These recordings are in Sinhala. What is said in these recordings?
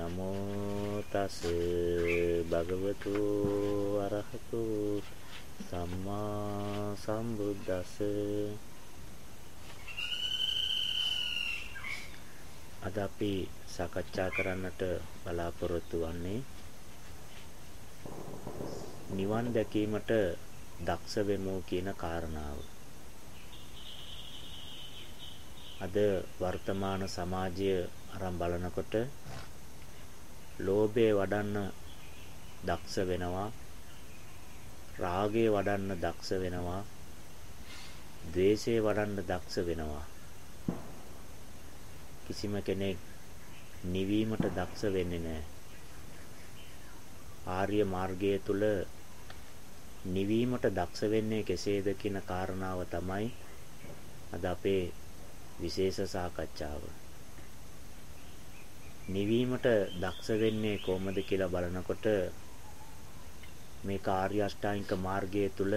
නමෝ තස් භගවතු අරහතු සම්මා සම්බුද්දස්ස අද අපි සාකච්ඡා කරන්නට බලාපොරොත්තු වෙන්නේ නිවන් දැකීමට දක්ෂ වෙමු කියන කාරණාව. අද වර්තමාන සමාජය අරන් බලනකොට ලෝභය වඩන්න දක්ෂ වෙනවා. රාගය වඩන්න දක්ෂ වෙනවා. ද්වේෂය වඩන්න දක්ෂ වෙනවා. කිසිම කෙනෙක් නිවීමට දක්ෂ වෙන්නේ නැහැ. ආර්ය මාර්ගය තුල නිවීමට දක්ෂ වෙන්නේ කෙසේද කියන කාරණාව තමයි අද අපේ විශේෂ සාකච්ඡාව. නිවීමට දක්ෂ වෙන්නේ කොහොමද කියලා බලනකොට මේ කාර්ය අෂ්ටාංගික මාර්ගය තුල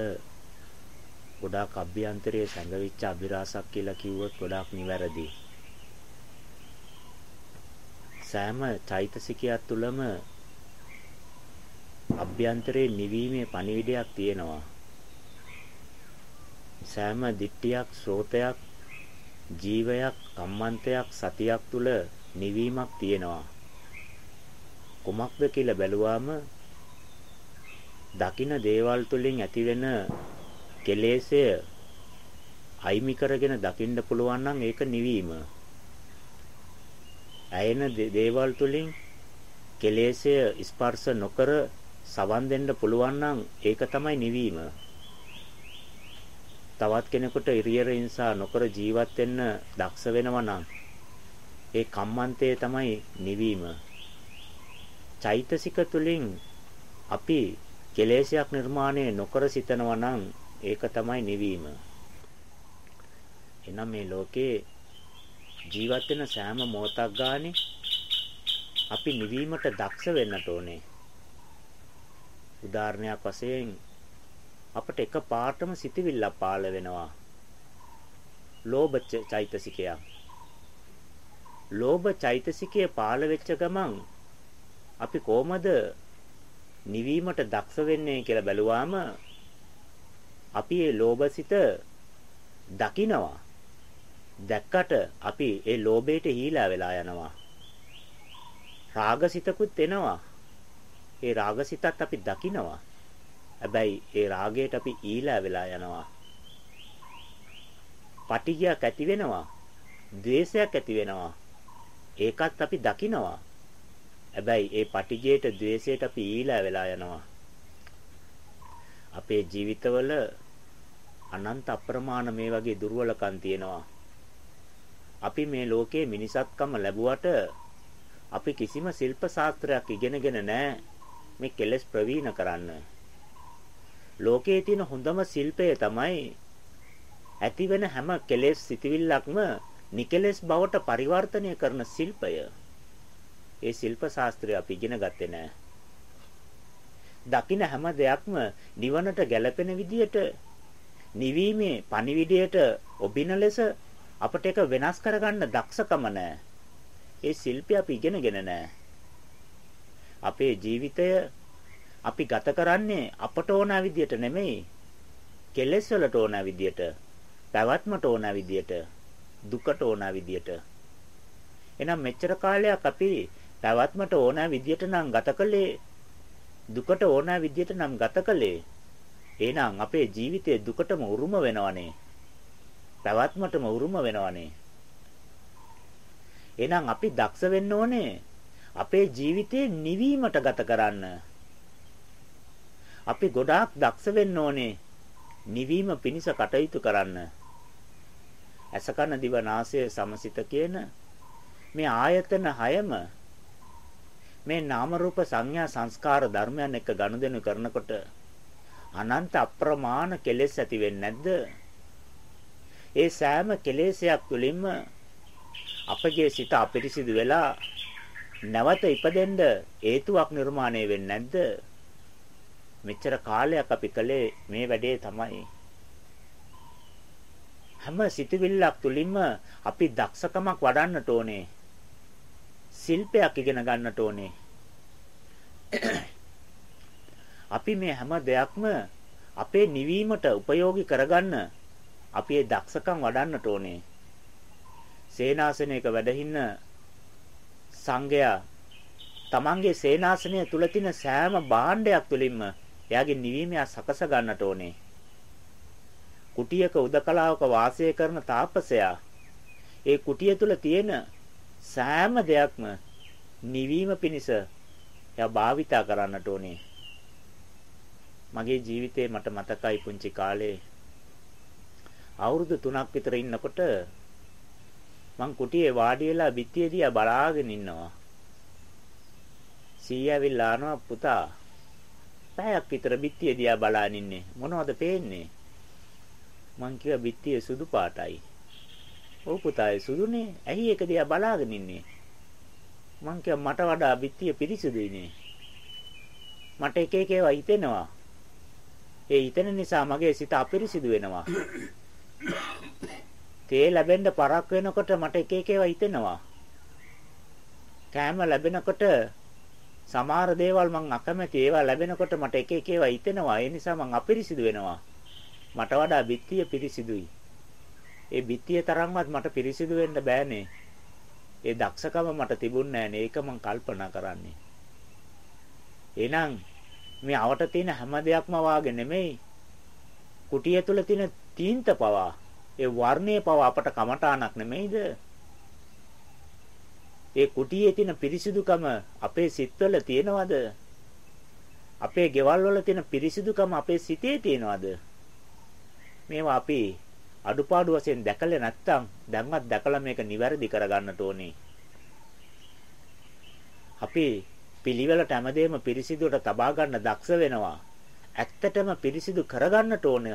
ගොඩාක් අභ්‍යන්තරයේ සැඟවිච්ච අභිරහසක් කියලා කිව්වොත් ගොඩාක් නිවැරදි. සෑම චෛතසිකයක් තුළම අභ්‍යන්තරයේ නිවීමේ පණිවිඩයක් තියෙනවා. සෑම දිට්ඨියක්, ශ්‍රෝතයක්, ජීවයක්, කම්මන්තයක්, සතියක් තුල නිවීමක් තියෙනවා. කුමක්ද කියලා බැලුවාම දකින දේවල් තුලින් ඇතිවෙන කෙලෙසය අයිමි කරගෙන දකින්න පුළුවන් නම් ඒක නිවීම. ඇයෙන දේවල් තුලින් කෙලෙසය ස්පර්ශ නොකර සවන් දෙන්න පුළුවන් නම් ඒක තමයි නිවීම. තවත් කෙනෙකුට ඉරියර හිංසා නොකර ජීවත් වෙන්න දක්ෂ වෙනවා නම් ඒ කම්මන්තය තමයි නිවීම. චෛතසික තුලින් අපි කෙලෙසයක් නිර්මාණය නොකර සිතනවා නම් ඒක තමයි නිවීම. එනම් මේ ලෝකේ ජීවත් වෙන සෑම මොහොතක් ගානේ අපි නිවීමට දක්ෂ වෙන්නට ඕනේ. උදාහරණයක් වශයෙන් අපිට එක පාටම සිතවිල්ල පාළ වෙනවා. ලෝභ චෛතසිකය. ලෝභ චෛතසිකය පාළ වෙච්ච ගමන් අපි කොහමද නිවීමට දක්ෂ වෙන්නේ කියලා බැලුවාම අපි ඒ ලෝභසිත දකිනවා. දැක්කට අපි ඒ ලෝභයට හීලා වෙලා යනවා. රාගසිතකුත් එනවා. ඒ රාගසිතත් අපි දකිනවා. හැබැයි ඒ රාගයට අපි ඊලා වෙලා යනවා. පටිගයක් ඇති වෙනවා. ද්වේෂයක් ඇති වෙනවා. ඒකත් අපි දකිනවා. හැබැයි ඒ පටිගයට ද්වේෂයට අපි ඊලා වෙලා යනවා. අපේ ජීවිතවල අනන්ත අප්‍රමාණ මේ වගේ දුර්වලකම් තියෙනවා. අපි මේ ලෝකයේ මිනිසත්කම ලැබුවට අපි කිසිම ශිල්ප ශාස්ත්‍රයක් ඉගෙනගෙන නැහැ මේ කෙලෙස් ප්‍රවීණ කරන්න. ලෝකයේ තියෙන හොඳම ශිල්පය තමයි ඇති වෙන හැම කෙලෙස් සිටිවිල්ලක්ම නිකලෙස් බවට පරිවර්තනය කරන ශිල්පය. ඒ ශිල්ප ශාස්ත්‍රය අපි ඉගෙන ගත්තේ නැහැ. දකින්න හැම දෙයක්ම නිවනට ගැලපෙන විදියට නිවීමේ පණිවිඩයට ඔබින ලෙස අපට ඒක වෙනස් කරගන්න දක්ෂකම නැහැ. ඒ ශිල්පය අපි ඉගෙනගෙන නැහැ. අපේ ජීවිතය අපි ගත කරන්නේ අපට ඕන විදියට නෙමෙයි. කෙලෙස් වලට ඕන විදියට, පැවැත්මට ඕන විදියට, දුකට ඕන විදියට. එහෙනම් මෙච්චර කාලයක් අපි පැවැත්මට ඕන විදියට නම් ගත කළේ දුකට ඕන විදියට නම් ගත කළේ. එහෙනම් අපේ ජීවිතේ දුකටම උරුම වෙනවනේ. පැවැත්මටම උරුම වෙනවනේ. එහෙනම් අපි දක්ෂ වෙන්න ඕනේ අපේ ජීවිතේ නිවීමට ගත කරන්න. අපි ගොඩාක් දක්ෂ වෙන්න ඕනේ නිවීම පිණිස කටයුතු කරන්න. අසකන දිව නාසය සමසිත කියන මේ ආයතන හයම මේ නාම රූප සංඥා සංස්කාර ධර්මයන් එක්ක ගනුදෙනු කරනකොට අනන්ත අප්‍රමාණ කෙලෙස් ඇති වෙන්නේ නැද්ද? ඒ සෑම කෙලෙසයක් තුළින්ම අපගේ සිත අපිරිසිදු වෙලා නැවත ඉපදෙන්න හේතුවක් නිර්මාණය වෙන්නේ නැද්ද? මෙච්චර කාලයක් අපි කළේ මේ වැඩේ තමයි. හැම සිතුවිල්ලක් තුලින්ම අපි දක්ෂකමක් වඩන්නට ඕනේ. ශිල්පයක් ඉගෙන ගන්නට ඕනේ. අපි මේ හැම දෙයක්ම අපේ නිවීමට ප්‍රයෝගී කරගන්න අපි ඒ දක්ෂකම් වඩන්නට ඕනේ. සේනාසනයක වැඩහින්න සංඝයා තමන්ගේ සේනාසනය තුල තියෙන සෑම භාණ්ඩයක් තුලින්ම එයාගේ නිවීම සකස ගන්නට ඕනේ. කුටියක උදකලාවක වාසය කරන තාපසයා ඒ කුටිය තුල තියෙන සෑම දෙයක්ම නිවීම පිණිස එයා භාවිතා කරන්නට ඕනේ. මගේ ජීවිතේ මට මතකයි පුංචි කාලේ අවුරුදු 3ක් විතර ඉන්නකොට මං කුටියේ වාඩි වෙලා බිත්තිය දිහා බලාගෙන ඉන්නවා. සීයා ඇවිල්ලා ආනවා පුතා. පැයක් විතර බිත්තිය දිහා බලාගෙන ඉන්නේ. මොනවද පේන්නේ? මං කිව්වා බිත්තිය සුදු පාටයි. ඔව් පුතා ඒ සුදුනේ. ඇයි ඒක දිහා බලාගෙන ඉන්නේ? මං කිව්වා මට වඩා බිත්තිය පිරිසුදුයිනේ. මට එක එක ඒවා හිතෙනවා. ඒ හිතෙන නිසා මගේ සිත අපිරිසිදු වෙනවා. තේ ලැබෙන්න පරක් වෙනකොට මට එක එක ඒවා හිතෙනවා. කෑම ලැබෙනකොට සමහර දේවල් මං අකමැති ඒවා ලැබෙනකොට මට එක එක ඒවා හිතෙනවා. ඒ නිසා මං අපිරිසිදු වෙනවා. මට වඩා බිත්තිය පිරිසිදුයි. ඒ බිත්තිය තරම්වත් මට පිරිසිදු වෙන්න බෑනේ. ඒ දක්ෂකම මට තිබුණේ නෑනේ. ඒක මං කල්පනා කරන්නේ. එහෙනම් මේ අවට තියෙන හැම දෙයක්ම වාගේ නෙමෙයි. කුටිය තුල තියෙන තීන්ත පවා ඒ වර්ණයේ පවා අපට කමඨාණක් නෙමෙයිද? ඒ කුටියේ තියෙන පිරිසිදුකම අපේ සිත්වල තියෙනවද? අපේ ගෙවල් වල තියෙන පිරිසිදුකම අපේ සිතේ තියෙනවද? මේවා අපි අඩුපාඩු වශයෙන් දැකලා නැත්තම් දැන්වත් දැකලා මේක නිවැරදි කරගන්නට ඕනේ. අපි පිළිවෙලට හැමදේම පිරිසිදුවට තබා ගන්න දක්ෂ වෙනවා. ඇත්තටම පිරිසිදු කරගන්නට ඕන.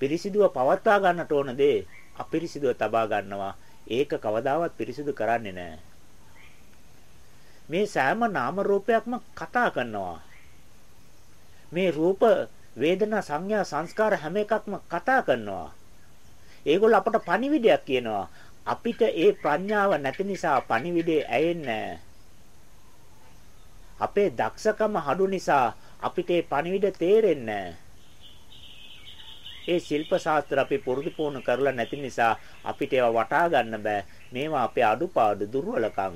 පිරිසිදුව පවත්වා ගන්නට ඕන දේ අපිරිසිදුව තබා ගන්නවා. ඒක කවදාවත් පිරිසිදු කරන්නේ නැහැ. මේ සෑම නාම රූපයක්ම කතා කරනවා. මේ රූප වේදනා සංඥා සංස්කාර හැම එකක්ම කතා කරනවා. ඒගොල්ල අපට පණිවිඩයක් කියනවා. අපිට ඒ ප්‍රඥාව නැති නිසා පණිවිඩේ ඇයෙන්නේ අපේ දක්ෂකම හඩු නිසා අපිට ඒ පණිවිඩ තේරෙන්නේ ඒ ශිල්ප ශාස්ත්‍ර අපි පුරුදු පුහුණු කරලා නැති නිසා අපිට ඒවා වටහා ගන්න බෑ. මේවා අපේ අඩුපාඩු දුර්වලකම්.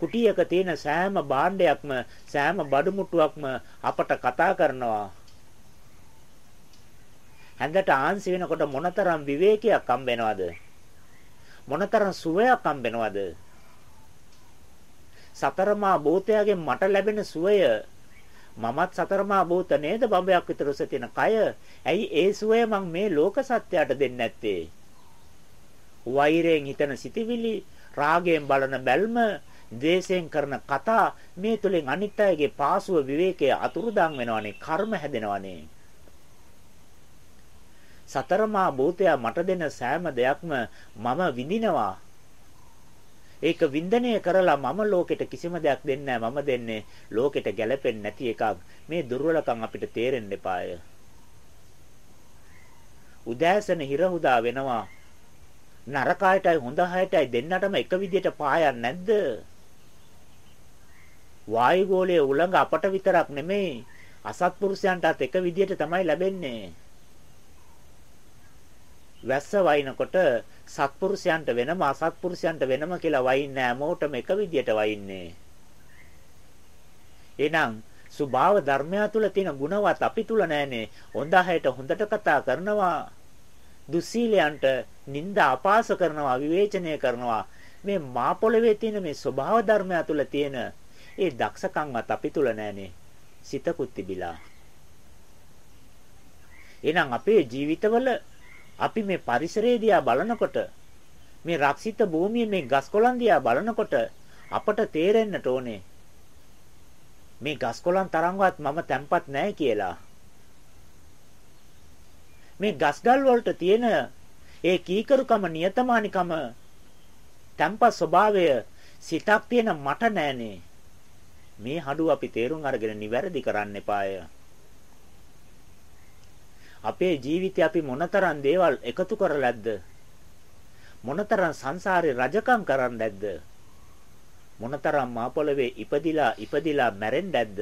කුටියක තියෙන සෑම භාණ්ඩයක්ම සෑම බඩමුට්ටුවක්ම අපට කතා කරනවා. හැඳට ආන්සි වෙනකොට මොනතරම් විවේකයක් හම්බෙනවද? මොනතරම් සුවයක් හම්බෙනවද? සතරමා භූතයාගෙන් මට ලැබෙන සුවය මමත් සතරමා භූත නේද බඹයක් විතර උස තියෙන කය. ඇයි ඒ සුවය මං මේ ලෝක සත්‍යයට දෙන්නේ නැත්තේ? වෛරයෙන් හිතන සිටිවිලි, රාගයෙන් බලන බැල්ම, ද්වේෂයෙන් කරන කතා මේ තුලින් අනිත් අයගේ පාසුව විවේකයේ අතුරුදන් වෙනවනේ කර්ම හැදෙනවනේ. සතරමා භූතයා මට දෙන සෑම දෙයක්ම මම විඳිනවා. ඒක වින්දනය කරලා මම ලෝකෙට කිසිම දෙයක් දෙන්නේ මම දෙන්නේ ලෝකෙට ගැලපෙන්නේ නැති එකක්. මේ දුර්වලකම් අපිට තේරෙන්න එපාය. උදෑසන හිරහුදා වෙනවා. නරකයටයි හොඳ හයටයි දෙන්නටම එක විදියට පායන්නේ නැද්ද? වායුගෝලයේ උලඟ අපට විතරක් නෙමෙයි අසත්පුරුෂයන්ටත් එක විදියට තමයි ලැබෙන්නේ. වැස්ස වයින්කොට සත්පුරුෂයන්ට වෙනම අසත්පුරුෂයන්ට වෙනම කියලා වයින්නේ හැමෝටම එක විදියට වයින්නේ. එහෙනම් සුභාව ධර්මයා තුල තියෙන ගුණවත් අපි තුල නැහනේ. හොඳ හැට හොඳට කතා කරනවා. දුස්සීලයන්ට නිନ୍ଦා අපාස කරනවා විවේචනය කරනවා. මේ මා පොළවේ තියෙන මේ ස්වභාව ධර්මයා තුල තියෙන ඒ දක්ෂකම්වත් අපි තුල නැහනේ. සිතකුත් තිබිලා. එහෙනම් අපේ ජීවිතවල අපි මේ පරිසරය දිහා බලනකොට මේ රක්ෂිත භූමියේ මේ ගස්කොළන් දිහා බලනකොට අපට තේරෙන්නට ඕනේ මේ ගස්කොළන් තරම්වත් මම තැම්පත් නැහැ කියලා. මේ ගස්ගල් වලට තියෙන ඒ කීකරුකම නියතමානිකම තැම්පත් ස්වභාවය සිතක් තියෙන මට නෑනේ. මේ හඩුව අපි තේරුම් අරගෙන නිවැරදි කරන්න එපාය. අපේ ජීවිතේ අපි මොනතරම් දේවල් එකතු කරලාද? මොනතරම් සංසාරේ රජකම් කරන්නේ නැද්ද? මොනතරම් මාපොළවේ ඉපදිලා ඉපදිලා මැරෙන්නේ නැද්ද?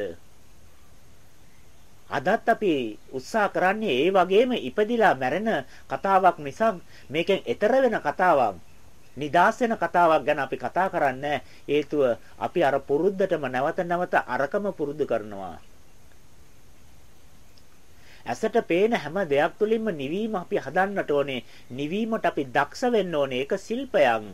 අදත් අපි උත්සාහ කරන්නේ ඒ වගේම ඉපදිලා මැරෙන කතාවක් මිසක් මේකෙන් එතර වෙන කතාවක් නිදාස් වෙන කතාවක් ගැන අපි කතා කරන්නේ හේතුව අපි අර පුරුද්දටම නැවත නැවත අරකම පුරුදු කරනවා ඇසට පේන හැම දෙයක් තුළින්ම නිවීම අපි හදන්නට ඕනේ. නිවීමට අපි දක්ෂ වෙන්න ඕනේ. ඒක ශිල්පයක්.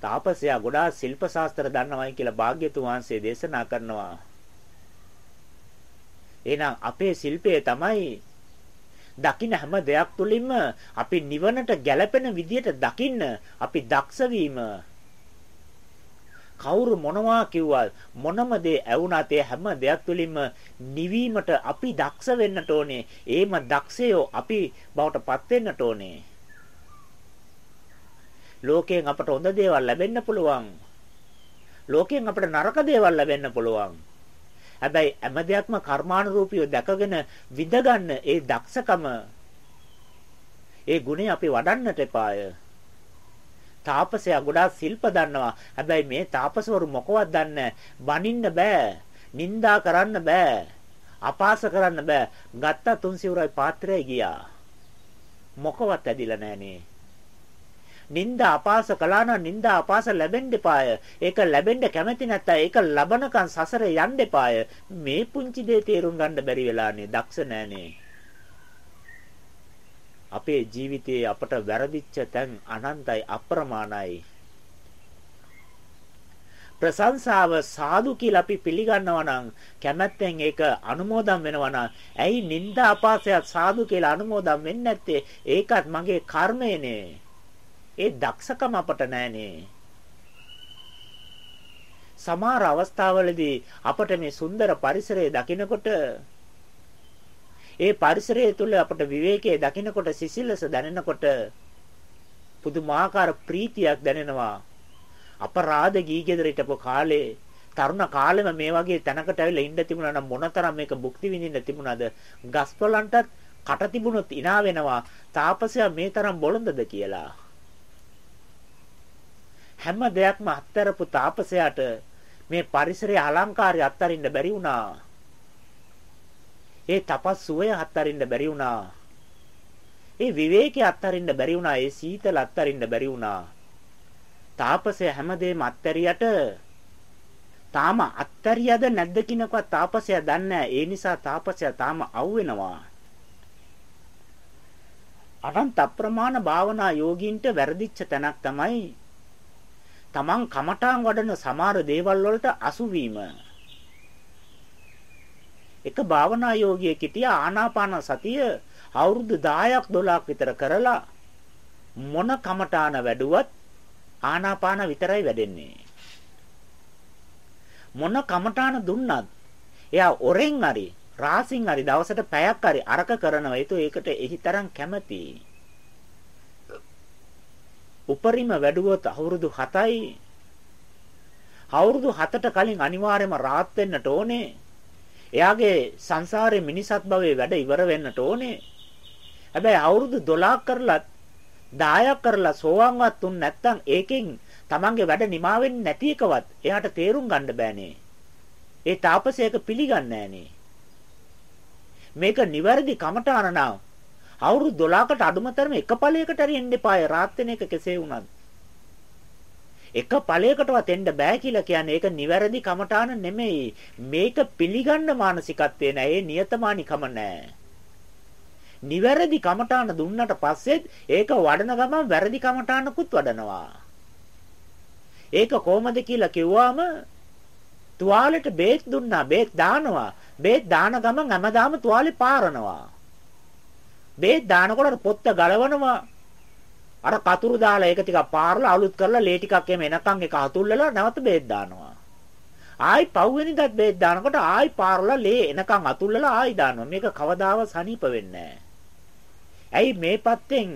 තාපසයා ගොඩාක් ශිල්ප ශාස්ත්‍ර දන්නවයි කියලා භාග්‍යතුන් වහන්සේ දේශනා කරනවා. එහෙනම් අපේ ශිල්පය තමයි දකින්න හැම දෙයක් තුළින්ම අපි නිවනට ගැළපෙන විදියට දකින්න අපි දක්ෂ වීම කවුරු මොනවා කිව්වත් මොනම දේ ඇවුනත් ඒ හැම දෙයක් තුළින්ම නිවීමට අපි දක්ෂ වෙන්නට ඕනේ. ඒම දක්ෂයෝ අපි බවට පත් වෙන්නට ඕනේ. ලෝකයෙන් අපට හොඳ දේවල් ලැබෙන්න පුළුවන්. ලෝකයෙන් අපට නරක දේවල් ලැබෙන්න පුළුවන්. හැබැයි හැම දෙයක්ම කර්මානුරූපීව දැකගෙන විඳගන්න ඒ දක්ෂකම ඒ ගුණය අපි වඩන්නට එපාය. තාපසයා ගොඩාක් ශිල්ප දන්නවා. හැබැයි මේ තාපසවරු මොකවත් දන්නේ බනින්න බෑ. නිନ୍ଦා කරන්න බෑ. අපාස කරන්න බෑ. ගත්ත තුන් සිවුරයි පාත්‍රය ගියා. මොකවත් ඇදිලා නෑනේ. නිന്ദා අපාස කළා නම් නිന്ദා අපාස ලැබෙන්න එපාය. ඒක ලැබෙන්න කැමති නැත්නම් ඒක ලබනකන් සසරේ යන්න එපාය. මේ පුංචි දේ තේරුම් ගන්න බැරි වෙලානේ. දක්ෂ නෑනේ. අපේ ජීවිතයේ අපට වැරදිච්ච තැන් අනන්තයි අප්‍රමාණයි. ප්‍රශංසාව සාදු කියලා අපි පිළිගන්නවා නම් කැමැත්තෙන් ඒක අනුමෝදන් වෙනවා නම් ඇයි නිന്ദා අපාසයත් සාදු කියලා අනුමෝදන් වෙන්නේ නැත්තේ ඒකත් මගේ කර්මයනේ ඒ දක්ෂකම අපට නැහනේ සමහර අවස්ථාවලදී අපට මේ සුන්දර පරිසරය දකිනකොට ඒ පරිසරය තුළ අපට විවේකයේ දකින්නකොට සිසිලස දැනෙනකොට පුදුමාකාර ප්‍රීතියක් දැනෙනවා. අපරාධ ගී ගෙදර හිටපු කාලේ තරුණ කාලෙම මේ වගේ තැනකට ඇවිල්ලා ඉන්න තිබුණා නම් මොනතරම් මේක භුක්ති විඳින්න තිබුණාද? ගස්පලන්ටත් කට තිබුණොත් ඉනා වෙනවා. තාපසයා මේ තරම් බොළඳද කියලා. හැම දෙයක්ම අත්තරපු තාපසයාට මේ පරිසරයේ අලංකාරය අත්තරින්න බැරි වුණා. ඒ තපස් සුවය අත්හරින්න බැරි වුණා. ඒ විවේකයේ අත්හරින්න බැරි වුණා. ඒ සීතල අත්හරින්න බැරි වුණා. තාපසය හැමදේම අත්හැරියට තාම අත්හැරියද නැද්ද කිනකවත් තාපසය දන්නේ ඒ නිසා තාපසය තාම අවුවෙනවා. අනන්ත අප්‍රමාණ භාවනා යෝගීන්ට වැරදිච්ච තැනක් තමයි තමන් කමඨාන් වඩන සමහර දේවල් වලට අසු වීම. එක භාවනා යෝගියෙක් හිටියා ආනාපාන සතිය අවුරුදු 10ක් 12ක් විතර කරලා මොන කමඨාන වැඩුවත් ආනාපාන විතරයි වැඩෙන්නේ. මොන කමඨාන දුන්නත් එයා ඔරෙන් හරි රාසින් හරි දවසට පැයක් හරි අරක කරනවා. ඒතු ඒකට එහිතරම් කැමති. උපරිම වැඩුවොත් අවුරුදු 7යි. අවුරුදු 7ට කලින් අනිවාර්යයෙන්ම රාත් වෙන්නට ඕනේ. එයාගේ සංසාරේ මිනිසත් භවයේ වැඩ ඉවර වෙන්නට ඕනේ. හැබැයි අවුරුදු 12ක් කරලත් 10ක් කරලා සෝවන්වත් උන් නැත්තම් ඒකෙන් Tamange වැඩ නිමා වෙන්නේ නැති එකවත් එයාට තේරුම් ගන්න බෑනේ. ඒ තාපසයක පිළිගන්නේ මේක නිවැරදි කමඨාන නම් අවුරුදු 12කට අඩුම තරම එක ඵලයකට හරි එන්න එපාය රාත් වෙන එක කෙසේ වුණත්. එක ඵලයකටවත් එන්න බෑ කියලා කියන්නේ ඒක නිවැරදි කමඨාන නෙමෙයි. මේක පිළිගන්න මානසිකත්වේ නෑ. ඒ නියතමානිකම නෑ. නිවැරදි කමඨාන දුන්නට පස්සෙත් ඒක වඩන ගමන් වැරදි කමඨානකුත් වඩනවා. ඒක කොහොමද කියලා කිව්වම තුවාලෙට බේත් දුන්නා බේත් දානවා බේත් දාන ගමන් හැමදාම තුවාලේ පාරනවා බේත් දානකොට පොත්ත ගලවනවා අර කතුරු දාලා ඒක ටිකක් පාරලා අලුත් කරලා ලේ ටිකක් එමෙ එනකන් ඒක අතුල්ලලා නැවත බේත් දානවා. ආයි පව්වෙනිදත් බේත් දානකොට ආයි පාරලා ලේ එනකන් අතුල්ලලා ආයි දානවා. මේක කවදාවත් සනීප වෙන්නේ ඇයි මේ පැත්තෙන්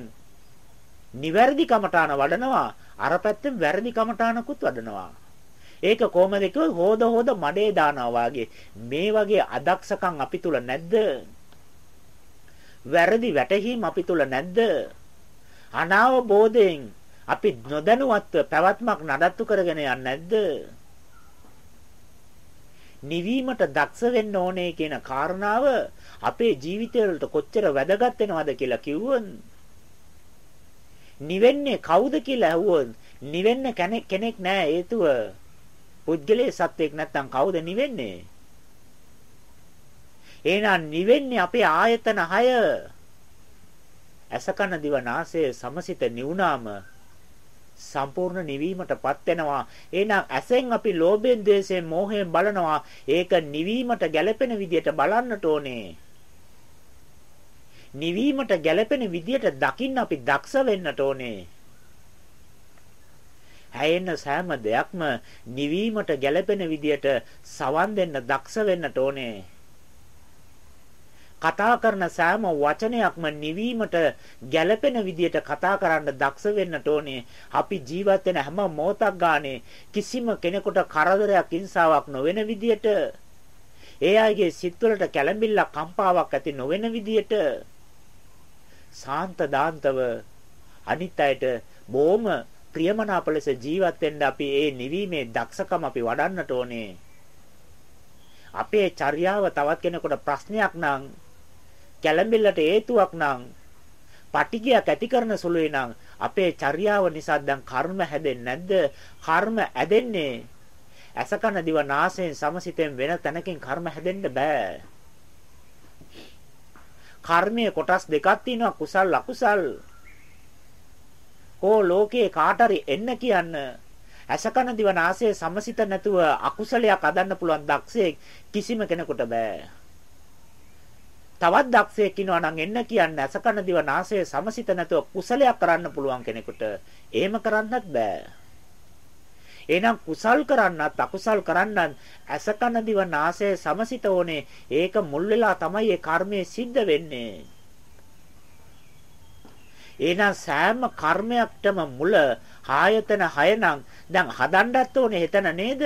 නිවැරදි කමඨාන වඩනවා අර පැත්තෙන් වැරදි කමඨානකුත් වඩනවා. ඒක කොහමද කිව්වොත් හොද හොද මඩේ දානවා වගේ මේ වගේ අදක්ෂකම් අපි තුල නැද්ද? වැරදි වැටහීම් අපි තුල නැද්ද? අනාවබෝධයෙන් අපි නොදැනුවත්ව පැවැත්මක් නඩත්තු කරගෙන යන්නේ නැද්ද? නිවීමට දක්ෂ වෙන්න ඕනේ කියන කාරණාව අපේ ජීවිතවලට කොච්චර වැදගත් වෙනවද කියලා කිව්වොත් නිවෙන්නේ කවුද කියලා ඇහුවොත් නිවෙන්න කෙනෙක් කෙනෙක් නෑ හේතුව පුද්ගලයේ සත්වෙක් නැත්තම් කවුද නිවෙන්නේ එහෙනම් නිවෙන්නේ අපේ ආයතන 6 අසකන දිව නාසය සමසිත නිවුනාම සම්පූර්ණ නිවීමටපත් වෙනවා. එහෙනම් ඇසෙන් අපි ලෝභයෙන්, ද්වේෂයෙන්, මෝහයෙන් බලනවා. ඒක නිවීමට ගැළපෙන විදියට බලන්නට ඕනේ. නිවීමට ගැළපෙන විදියට දකින්න අපි දක්ෂ වෙන්නට ඕනේ. හැයෙන සෑම දෙයක්ම නිවීමට ගැළපෙන විදියට සවන් දෙන්න දක්ෂ වෙන්නට ඕනේ. කතා කරන සෑම වචනයක්ම නිවීමට ගැළපෙන විදියට කතා කරන්න දක්ෂ වෙන්නට ඕනේ. අපි ජීවත් වෙන හැම මොහොතක් ගානේ කිසිම කෙනෙකුට කරදරයක් හිංසාවක් නොවන විදියට ඒ අයගේ සිත්වලට කැළඹිල්ලක් කම්පාවක් ඇති නොවන විදියට සාන්ත දාන්තව අනිත් අයට බොහොම ප්‍රියමනාප ලෙස ජීවත් වෙන්න අපි ඒ නිවීමේ දක්ෂකම අපි වඩන්නට ඕනේ. අපේ චර්යාව තවත් කෙනෙකුට ප්‍රශ්නයක් නම් කැළඹිල්ලට හේතුවක් නම් පටිගයක් ඇති කරන සුළුයි නම් අපේ චර්යාව නිසා දැන් කර්ම හැදෙන්නේ නැද්ද? කර්ම ඇදෙන්නේ අසකන දිව නාසයෙන් සමසිතෙන් වෙන තැනකින් කර්ම හැදෙන්න බෑ. කර්මයේ කොටස් දෙකක් තියෙනවා කුසල් අකුසල්. ඕ ලෝකේ කාටරි එන්න කියන්න අසකන දිව නාසයේ සමසිත නැතුව අකුසලයක් අදන්න පුළුවන් දක්ෂයෙක් කිසිම කෙනෙකුට බෑ. තවත් දක්ෂයෙක් ඉන්නවා නම් එන්න කියන්නේ අසකන දිව නාසය සමසිත නැතුව කුසලයක් කරන්න පුළුවන් කෙනෙකුට එහෙම කරන්නත් බෑ. එහෙනම් කුසල් කරන්නත් අකුසල් කරන්නත් අසකන දිව නාසය සමසිත ඕනේ. ඒක මුල් වෙලා තමයි ඒ කර්මය සිද්ධ වෙන්නේ. එහෙනම් සෑම කර්මයක්ටම මුල ආයතන 6 නම් දැන් හදන්නත් ඕනේ හිතන නේද?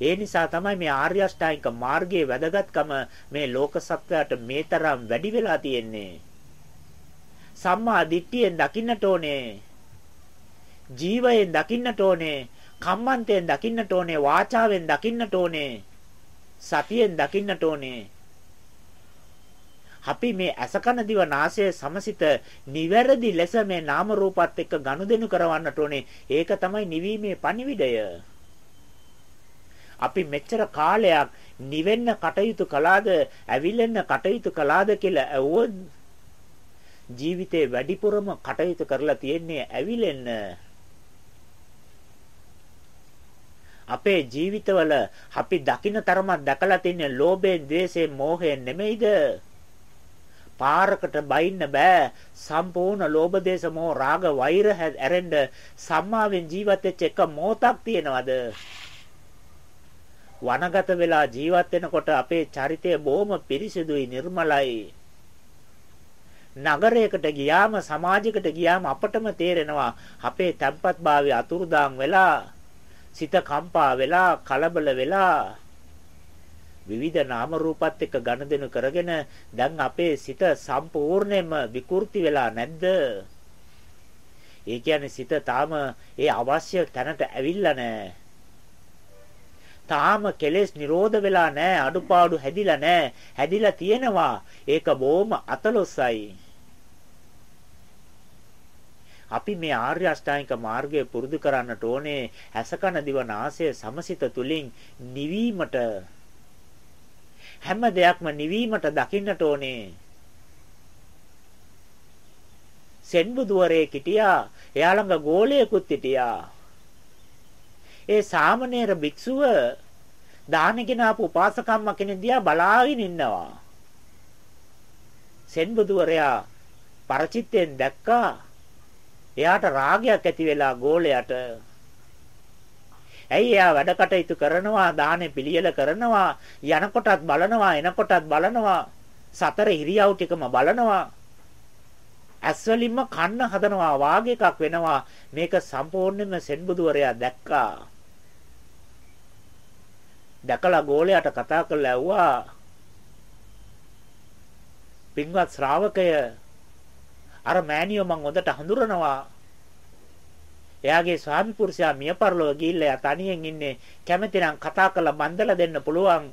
ඒ නිසා තමයි මේ ආර්ය අෂ්ටාංගික මාර්ගයේ වැදගත්කම මේ ලෝක සත්වයාට මේ තරම් වැඩි වෙලා තියෙන්නේ. සම්මා දිට්ඨියෙන් දකින්නට ඕනේ. ජීවයෙන් දකින්නට ඕනේ. කම්මන්තයෙන් දකින්නට ඕනේ. වාචාවෙන් දකින්නට ඕනේ. සතියෙන් දකින්නට ඕනේ. අපි මේ අසකන දිව නාසය සමසිත නිවැරදි ලෙස මේ නාම රූපات එක්ක ගනුදෙනු කරවන්නට ඕනේ. ඒක තමයි නිවීමේ පණිවිඩය. අපි මෙච්චර කාලයක් නිවෙන්න කටයුතු කළාද, ඇවිලෙන්න කටයුතු කළාද කියලා ඇහුවොත් ජීවිතේ වැඩිපුරම කටයුතු කරලා තියෙන්නේ ඇවිලෙන්න. අපේ ජීවිතවල අපි දකින්න තරමක් දැකලා තින්නේ ලෝභයෙන්, ද්වේෂයෙන්, මෝහයෙන් නෙමෙයිද? පාරකට බයින්න බෑ සම්පූර්ණ ලෝභ දේශ මොහ රාග වෛර ඇරෙන්න සම්මාවෙන් ජීවත් වෙච්ච එක මොහොතක් තියනවද වනගත වෙලා ජීවත් වෙනකොට අපේ චරිතය බොහොම පිරිසිදුයි නිර්මලයි. නගරයකට ගියාම සමාජයකට ගියාම අපටම තේරෙනවා අපේ තැම්පත්භාවය අතුරුදාන් වෙලා සිත කම්පා වෙලා කලබල වෙලා විවිධ නාම රූපات එක්ක ගනුදෙනු කරගෙන දැන් අපේ සිත සම්පූර්ණයෙන්ම විකෘති වෙලා නැද්ද? ඒ කියන්නේ සිත තාම ඒ අවශ්‍ය තැනට ඇවිල්ලා නැහැ. තාම කෙලෙස් නිරෝධ වෙලා නැහැ අඩුපාඩු හැදිලා නැහැ හැදිලා තියෙනවා. ඒක බොහොම අතලොස්සයි. අපි මේ ආර්ය අෂ්ටාංගික මාර්ගය පුරුදු කරන්නට ඕනේ. ඇසකන දිව නාසය සමසිත තුලින් නිවීමට. හැම දෙයක්ම නිවීමට දකින්නට ඕනේ. සෙන් බුදුවරේ හිටියා එයා ළඟ ගෝලයකුත් හිටියා. ඒ සාමණේර භික්ෂුව දානගෙන ආපු උපාසකම්ම කෙනෙක් දිහා බලාගෙන ඉන්නවා. සෙන් බුදුවරයා පරචිත්තෙන් දැක්කා. එයාට රාගයක් ඇති වෙලා ගෝලයට ඇයි එයා වැඩ කටයුතු කරනවා දානේ පිළියෙල කරනවා යනකොටත් බලනවා එනකොටත් බලනවා සතර ඉරියව් ටිකම බලනවා. ඇස් වලින්ම කන්න හදනවා වාගේ එකක් වෙනවා. මේක සම්පූර්ණයෙන්ම සෙන්බුදුවරයා දැක්කා. දැකලා ගෝලයාට කතා කරලා ඇහුවා පින්වත් ශ්‍රාවකය අර මෑණියෝ මං හොඳට හඳුරනවා. එයාගේ ස්වාමි පුරුෂයා මිය පරලොව ගිහිල්ලා එයා තනියෙන් ඉන්නේ. කැමතිනම් කතා කරලා බන්දලා දෙන්න පුළුවන්.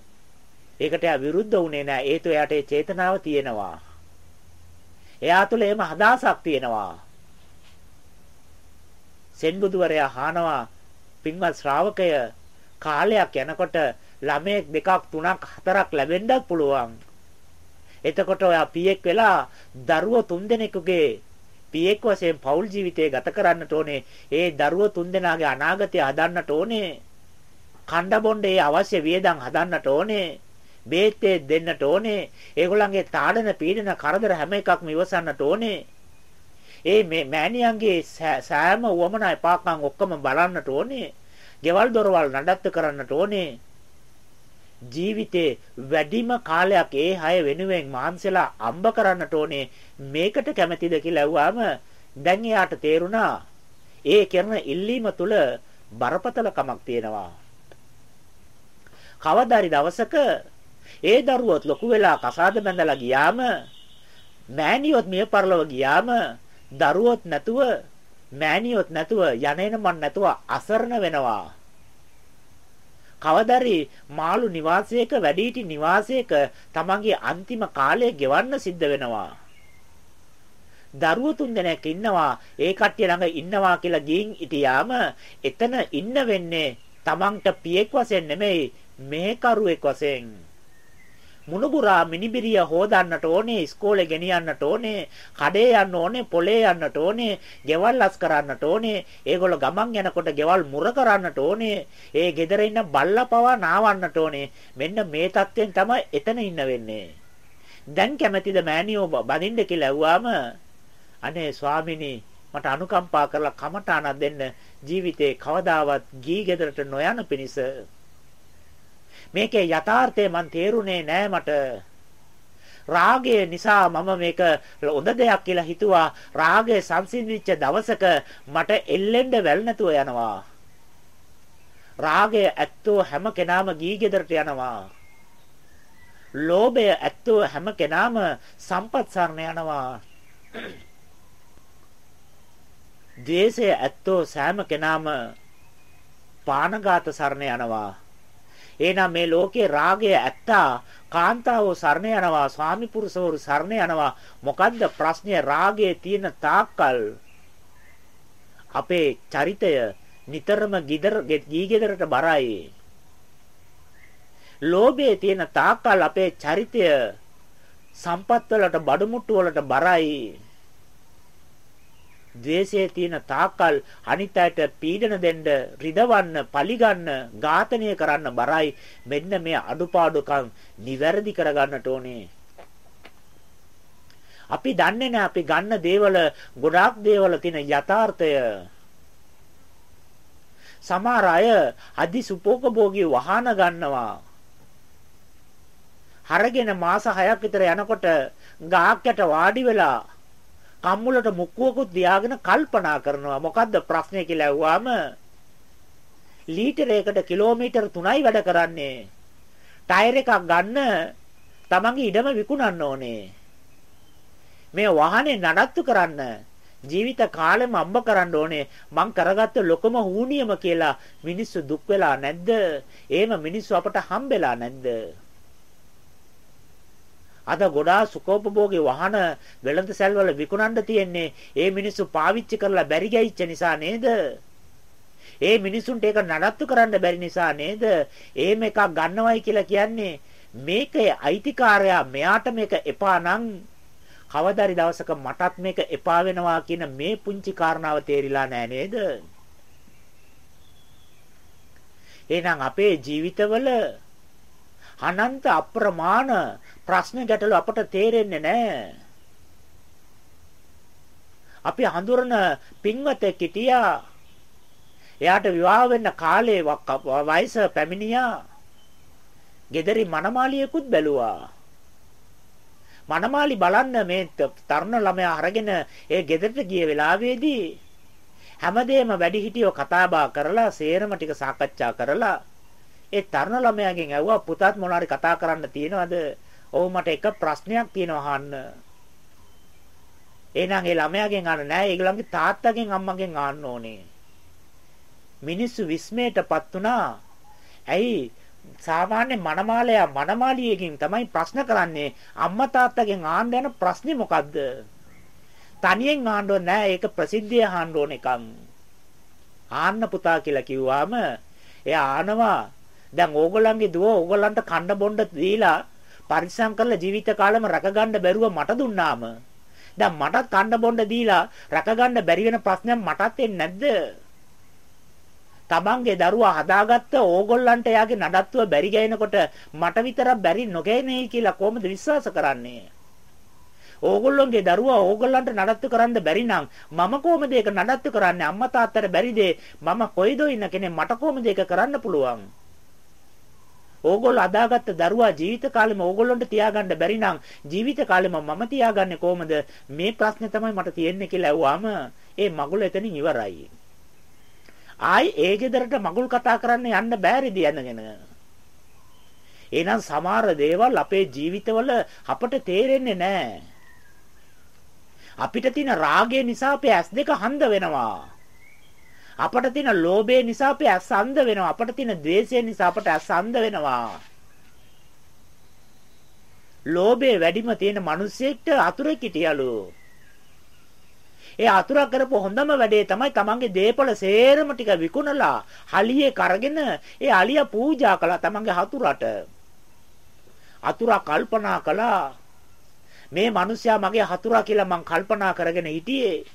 ඒකට එයා විරුද්ධ වුණේ නැහැ. ඒතු එයාට ඒ චේතනාව තියෙනවා. එයා තුළ එහෙම හදාසක් තියෙනවා. සෙන්බුදුවරයා අහනවා පින්වත් ශ්‍රාවකය කාලයක් යනකොට ළමයෙක් දෙකක් තුනක් හතරක් ලැබෙන්නත් පුළුවන්. එතකොට ඔයා පියෙක් වෙලා දරුවෝ තුන්දෙනෙකුගේ පියෙක් වශයෙන් පෞල් ජීවිතය ගත කරන්නට ඕනේ. ඒ දරුවෝ තුන්දෙනාගේ අනාගතය හදන්නට ඕනේ. කණ්ඩ බොණ්ඩ ඒ අවශ්‍ය වියදම් හදන්නට ඕනේ. බේත්තේ දෙන්නට ඕනේ. ඒගොල්ලන්ගේ තාඩන පීඩන කරදර හැම එකක්ම ඉවසන්නට ඕනේ. ඒ මේ මෑණියන්ගේ සෑම වමනා එපාකම් ඔක්කොම බලන්නට ඕනේ. ගෙවල් දොරවල් නඩත්තු කරන්නට ඕනේ. ජීවිතේ වැඩිම කාලයක් ඒ හය වෙනුවෙන් මාන්සලා අම්බ කරන්නට ඕනේ. මේකට කැමැතිද කියලා ඇහුවාම දැන් එයාට තේරුණා. ඒ කරන ඉල්ලීම තුල බරපතල කමක් තියෙනවා. කවදාරි දවසක ඒ දරුවොත් ලොකු වෙලා කසාද බැඳලා ගියාම මෑණියොත් මිය පරලව ගියාම දරුවොත් නැතුව මෑණියොත් නැතුව යන්නේන මන් නැතුව අසරණ වෙනවා කවදරි මාළු නිවාසයක වැඩිහිටි නිවාසයක තමන්ගේ අන්තිම කාලය ගෙවන්න සිද්ධ වෙනවා. දරුවෝ තුන්දෙනෙක් ඉන්නවා ඒ කට්ටිය ළඟ ඉන්නවා කියලා ගින් ඉතියාම එතන ඉන්න වෙන්නේ තමන්ට පියෙක් වශයෙන් නෙමෙයි මෙහෙකරුවෙක් වශයෙන් මුණුබුරා මිනිබිරිය හොදන්නට ඕනේ ඉස්කෝලේ ගෙනියන්නට ඕනේ කඩේ යන්න ඕනේ පොලේ යන්නට ඕනේ ගෙවල් අස් කරන්නට ඕනේ ඒගොල්ලෝ ගමන් යනකොට ගෙවල් මුර කරන්නට ඕනේ ඒ ගෙදර ඉන්න බල්ලා පවා නාවන්නට ඕනේ. මෙන්න මේ தත්වෙන් තමයි එතන ඉන්න වෙන්නේ. දැන් කැමැතිද මෑනියෝ බඳින්න කියලා ඇහුවාම අනේ ස්වාමිනී මට අනුකම්පා කරලා කමටානක් දෙන්න ජීවිතේ කවදාවත් ගී ගෙදරට නොයන පිණිස මේකේ යථාර්ථය මන් තේරුනේ නෑ මට. රාගය නිසා මම මේක හොඳ දෙයක් කියලා හිතුවා. රාගය සංසිඳිච්ච දවසක මට එල්ලෙන්න වැල් නැතුව යනවා. රාගය ඇත්තෝ හැම කෙනාම ගී ගෙදරට යනවා. ලෝභය ඇත්තෝ හැම කෙනාම සම්පත් සරණ යනවා. ද්වේෂය ඇත්තෝ සෑම කෙනාම පානගත සරණ යනවා. එහෙනම් මේ ලෝකේ රාගය ඇත්තා කාන්තාවෝ සරණ යනවා ස්වාමි පුරුෂවරු සරණ යනවා. මොකද්ද ප්‍රශ්නේ? රාගයේ තියෙන තාක්කල් අපේ චරිතය නිතරම ගිදර ගීගෙදරට බරයි. ලෝභයේ තියෙන තාක්කල් අපේ චරිතය සම්පත් වලට බඩු මුට්ටු වලට බරයි. ද්වේෂයේ තියෙන තාක්කල් අනිත් අයට පීඩන දෙන්න, රිදවන්න, පලිගන්න, ඝාතනය කරන්න බරයි. මෙන්න මේ අඩුපාඩුකම් නිවැරදි කරගන්නට ඕනේ. අපි දන්නේ නැහැ අපි ගන්න දේවල ගොඩාක් දේවල තියෙන යථාර්ථය. සමහර අය අදි සුපෝකභෝගී වහන ගන්නවා. හරගෙන මාස 6ක් විතර යනකොට ගාක් යට වාඩි වෙලා කම්මුලට මුක්කුවකුත් තියාගෙන කල්පනා කරනවා මොකද්ද ප්‍රශ්නේ කියලා ඇහුවාම ලීටරයකට කිලෝමීටර් 3යි වැඩ කරන්නේ ටයර් එකක් ගන්න තමන්ගේ ඉඩම විකුණන්න ඕනේ මේ වාහනේ නඩත්තු කරන්න ජීවිත කාලෙම අම්බ කරන්න ඕනේ මං කරගත්ත ලොකම හූනියම කියලා මිනිස්සු දුක් වෙලා නැද්ද? එහෙම මිනිස්සු අපට හම්බෙලා නැද්ද? අද ගොඩාක් සුඛෝපභෝගී වාහන වෙළඳ සැල්වල විකුණන්න තියෙන්නේ ඒ මිනිස්සු පාවිච්චි කරලා බැරි ගියච්ච නිසා නේද? ඒ මිනිසුන්ට ඒක නඩත්තු කරන්න බැරි නිසා නේද? එහෙම එකක් ගන්නවයි කියලා කියන්නේ මේකේ අයිතිකාරයා මෙයාට මේක එපා නම් කවදාරි දවසක මටත් මේක එපා වෙනවා කියන මේ පුංචි කාරණාව තේරිලා නෑ නේද? එහෙනම් අපේ ජීවිතවල අනන්ත අප්‍රමාණ ප්‍රශ්න ගැටලු අපට තේරෙන්නේ නැහැ. අපි හඳුරන පින්වතෙක් හිටියා. එයාට විවාහ වෙන්න කාලේ වයස පැමිණියා. ගෙදරි මනමාලියෙකුත් බැලුවා. මනමාලි බලන්න මේ තරුණ ළමයා අරගෙන ඒ ගෙදරට ගිය වෙලාවේදී හැමදේම වැඩි හිටියෝ කතා බහ කරලා සේරම ටික සාකච්ඡා කරලා ඒ තරුණ ළමයාගෙන් ඇහුවා පුතාත් මොනවාරි කතා කරන්න තියෙනවද ඔව් මට එක ප්‍රශ්නයක් තියෙනවා අහන්න. එහෙනම් ඒ ළමයාගෙන් අහන්න නෑ ඒගොල්ලන්ගේ තාත්තගෙන් අම්මගෙන් අහන්න ඕනේ. මිනිස්සු විස්මයටපත් උනා. ඇයි සාමාන්‍ය මනමාලයා මනමාලියකින් තමයි ප්‍රශ්න කරන්නේ අම්මා තාත්තගෙන් ආන්න යන ප්‍රශ්නේ මොකද්ද? තනියෙන් ආන්න ඕනේ නෑ ඒක ප්‍රසිද්ධිය ආන්න ඕන එකක්. ආන්න පුතා කියලා කිව්වාම එයා ආනවා දැන් ඕගොල්ලන්ගේ දුව ඕගොල්ලන්ට කණ්ඩ බොණ්ඩ දීලා පරිස්සම් කරලා ජීවිත කාලෙම රැකගන්න බැරුව මට දුන්නාම? දැන් මටත් කණ්ඩ බොණ්ඩ දීලා රැකගන්න බැරි වෙන ප්‍රශ්නයක් මටත් එන්නේ නැද්ද? තමන්ගේ දරුවා හදාගත්ත ඕගොල්ලන්ට එයාගේ නඩත්තුව බැරි ගෑනකොට මට විතරක් බැරි නොගෑනේ කියලා කොහොමද විශ්වාස කරන්නේ? ඕගොල්ලන්ගේ දරුවා ඕගොල්ලන්ට නඩත්තු කරන්න බැරි නම් මම කොහොමද ඒක නඩත්තු කරන්නේ? අම්මා තාත්තට බැරිද? මම කොයිද ඉන්න කෙනෙක්? මට කොහොමද ඒක කරන්න පුළුවන්? ඕගොල්ලෝ අදාගත්ත දරුවා ජීවිත කාලෙම ඕගොල්ලන්ට තියාගන්න බැරි නම් ජීවිත කාලෙම මම තියාගන්නේ කොහොමද? මේ ප්‍රශ්නේ තමයි මට තියෙන්නේ කියලා ඇහුවාම ඒ මගුල එතනින් ඉවරයි. ආයි ඒ ගෙදරට මගුල් කතා කරන්න යන්න බෑරිද යනගෙන. එහෙනම් සමහර දේවල් අපේ ජීවිතවල අපට තේරෙන්නේ නැහැ අපිට තියෙන රාගය නිසා අපේ ඇස් දෙක හඳ වෙනවා. අපට තියෙන ලෝභය නිසා අපේ ඇස් අන්ධ වෙනවා. අපට තියෙන ද්වේෂය නිසා අපට ඇස් අන්ධ වෙනවා. ලෝභය වැඩිම තියෙන මිනිස්සෙක්ට අතුරෙක් හිටියලු. ඒ අතුරක් කරපු හොඳම වැඩේ තමයි තමන්ගේ දීපල සේරම ටික විකුණලා හලියේ කරගෙන ඒ අලියා පූජා කළා තමන්ගේ හතුරට. අතුරා කල්පනා කළා මේ මිනිස්සයා මගේ හතුරා කියලා මං කල්පනා කරගෙන හිටියේ.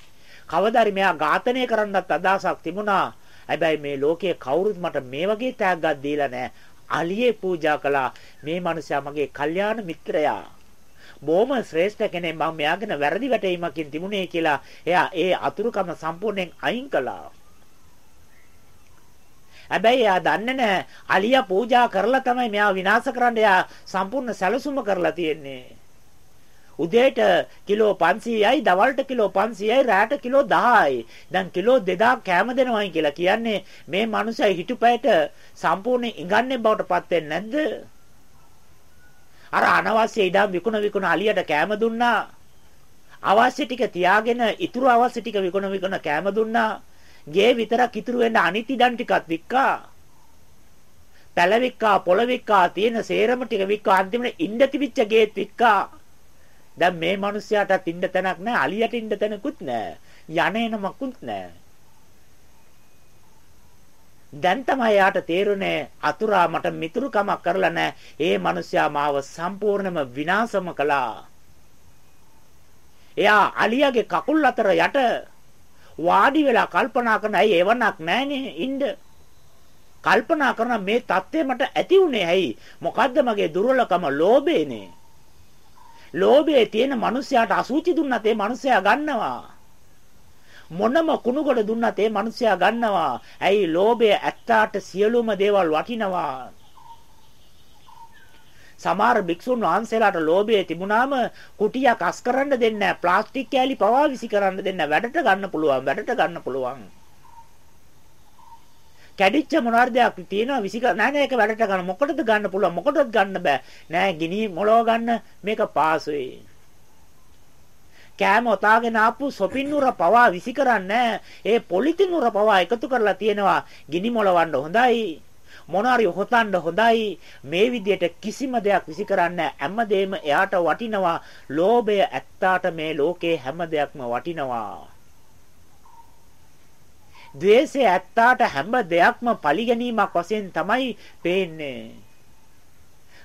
කවදාරි මෙයා ඝාතනය කරන්නත් අදහසක් තිබුණා. හැබැයි මේ ලෝකයේ කවුරුත් මට මේ වගේ තෑග්ගක් දීලා නැහැ. අලියේ පූජා කළා. මේ මිනිස්සයා මගේ කල්යාණ මිත්‍රයා. බොහොම ශ්‍රේෂ්ඨ කෙනෙක් මම මෙයාගෙන වැරදි වැටීමකින් තිබුණේ කියලා එයා ඒ අතුරුකම සම්පූර්ණයෙන් අයින් කළා. හැබැයි එයා දන්නේ නැහැ අලියා පූජා කරලා තමයි මෙයා විනාශ කරන්න එයා සම්පූර්ණ සැලසුම කරලා තියෙන්නේ. උදේට කිලෝ 500යි දවල්ට කිලෝ 500යි රාට කිලෝ 10යි. දැන් කිලෝ 2000 කෑම දෙනවයි කියලා කියන්නේ මේ මනුස්සයා හිටුපැයට සම්පූර්ණ ඉඟන්නේ බවට පත් වෙන්නේ නැද්ද? අර අනවශ්‍ය ඉඩම් විකුණ විකුණ අලියට කෑම දුන්නා. අවශ්‍ය ටික තියාගෙන ඉතුරු අවශ්‍ය ටික විකුණ විකුණ කෑම දුන්නා. ගේ විතරක් ඉතුරු වෙන්න අනිත් ඉඩම් ටිකත් වික්කා. පැලවික්කා පොළවික්කා තියෙන සේරම ටික වික්කා අන්තිමට ඉන්න තිබිච්ච ගේත් වික්කා. දැන් මේ මිනිස්යාටත් ඉන්න තැනක් නැහැ, අලියට ඉන්න තැනකුත් නැහැ. යන්නේන මකුත් නැහැ. දැන් තමයි යාට තේරුනේ අතුරා මට මිතුරුකමක් කරලා නැහැ. ඒ මිනිස්යා මාව සම්පූර්ණයෙන්ම විනාශම කළා. එයා අලියාගේ කකුල් අතර යට වාඩි වෙලා කල්පනා කරන ඇයි එවන්නක් නැහනේ ඉන්න කල්පනා කරන මේ தත්ත්වය මට ඇති උනේ ඇයි මොකද්ද මගේ දුර්වලකම ලෝභයනේ ලෝභයේ තියෙන මිනිසයාට අසුචි දුන්නත් ඒ මිනිසයා ගන්නවා. මොනම කුණුගොඩ දුන්නත් ඒ මිනිසයා ගන්නවා. ඇයි ලෝභය ඇත්තාට සියලුම දේවල් වටිනවා. සමහර භික්ෂුන් වහන්සේලාට ලෝභය තිබුණාම කුටියක් අස් කරන්න දෙන්නේ නැහැ. ප්ලාස්ටික් කෑලි පවා විසි කරන්න දෙන්නේ නැහැ. වැඩට ගන්න පුළුවන්. වැඩට ගන්න පුළුවන්. කැඩිච්ච මොනවාරි දෙයක් තියෙනවා? විසික නෑ නෑ ඒක වැඩට ගන්න. මොකටද ගන්න පුළුවන්? මොකටද ගන්න බෑ. නෑ ගිනි මොලව ගන්න මේක පාසුවේ කෑම ඔතාගෙන ආපු සොපින් නුර පවා විසි කරන්නේ ඒ පොලිතින් නුර පවා එකතු කරලා තියෙනවා. ගිනි මොලවන්න හොඳයි. මොනාරි හොතන්න හොඳයි. මේ විදියට කිසිම දෙයක් විසි කරන්නේ හැමදේම එයාට වටිනවා. ලෝභය ඇත්තාට මේ ලෝකේ හැම දෙයක්ම වටිනවා. ද්වේෂය ඇත්තාට හැම දෙයක්ම පරිගැනීමක් වශයෙන් තමයි පේන්නේ.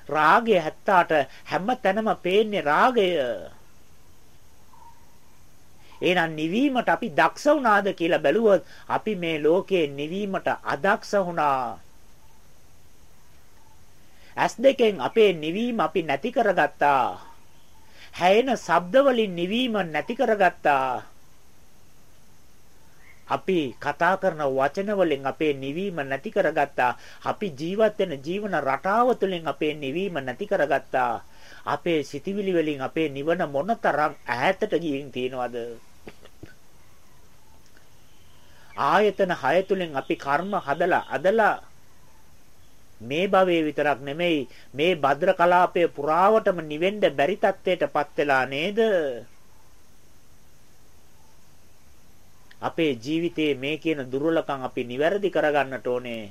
රාගය ඇත්තාට හැම තැනම පේන්නේ රාගය. එහෙනම් නිවීමට අපි දක්ෂ වුණාද කියලා බැලුවොත් අපි මේ ලෝකේ නිවීමට අදක්ෂ වුණා. ඇස් දෙකෙන් අපේ නිවීම අපි නැති කරගත්තා. හැයෙන ශබ්ද වලින් නිවීම නැති කරගත්තා. අපි කතා කරන වචන වලින් අපේ නිවීම නැති කරගත්තා. අපි ජීවත් වෙන ජීවන රටාව තුළින් අපේ නිවීම නැති කරගත්තා. අපේ සිතිවිලි වලින් අපේ නිවන මොනතරම් ඈතට ගිහින් තියනවද? ආයතන 6 තුලින් අපි කර්ම හදලා අදලා මේ භවයේ විතරක් නෙමෙයි මේ භද්‍ර කලාපයේ පුරාවටම නිවෙන්න බැරි තත්ත්වයටපත් වෙලා නේද? අපේ ජීවිතයේ මේ කියන දුර්වලකම් අපි නිවැරදි කරගන්නට ඕනේ.